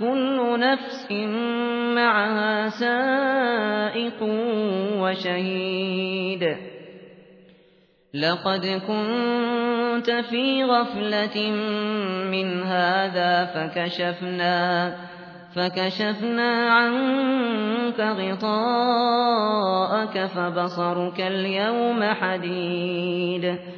كُلُّ نَفْسٍ مَعَهَا سَائِقٌ وَشَهِيدٌ. لَقَدْ كُنتَ فِي غَفْلَةٍ مِّنْ هَٰذَا فَكَشَفْنَا فَكَشَفْنَا عَنكَ غِطَاءَكَ فَبَصَرُكَ الْيَوْمَ حَدِيدٌ.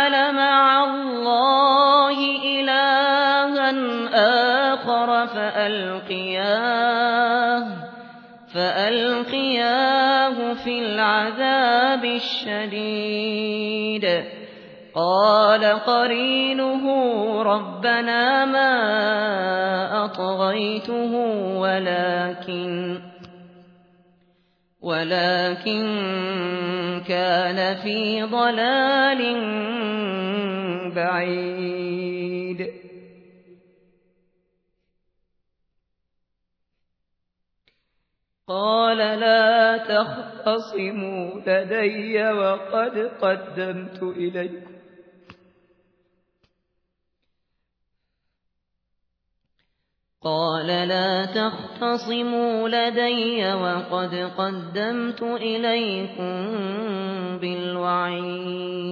الْعَذَابِ الشَّدِيدِ. قَالَ قَرِينُهُ رَبَّنَا مَا أَطْغَيْتُهُ وَلَٰكِن ولكن كان في ضلال بعيد. قال لا تختصموا لدي وقد قدمت إليكم قال لا تختصموا لدي وقد قدمت إليكم بالوعيد.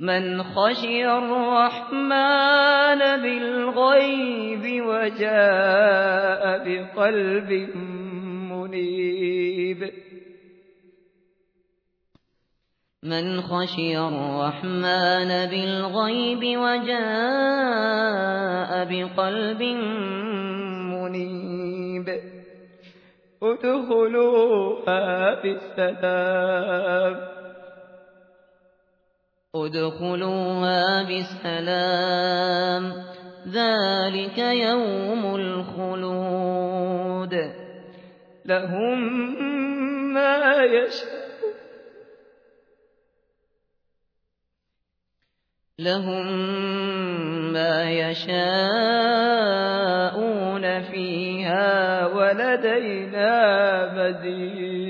من خشي الرحمن بالغيب وجاء بقلب منيب. من خشي الرحمن بالغيب وجاء بقلب منيب. ادخلوها بالسلام ادخلوها بالسلام ذلك يوم الخلود. لهم ما يشاءون. لهم ما يشاءون فيها ولدينا مزيد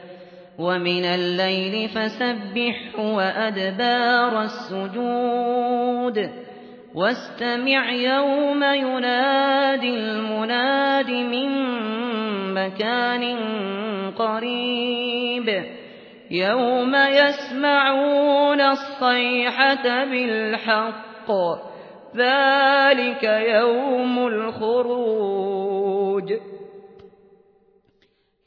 ومن الليل فسبح وأدبار السجود. واستمع يوم ينادي المناد من مكان قريب. يوم يسمعون الصيحة بالحق. ذلك يوم الخروج.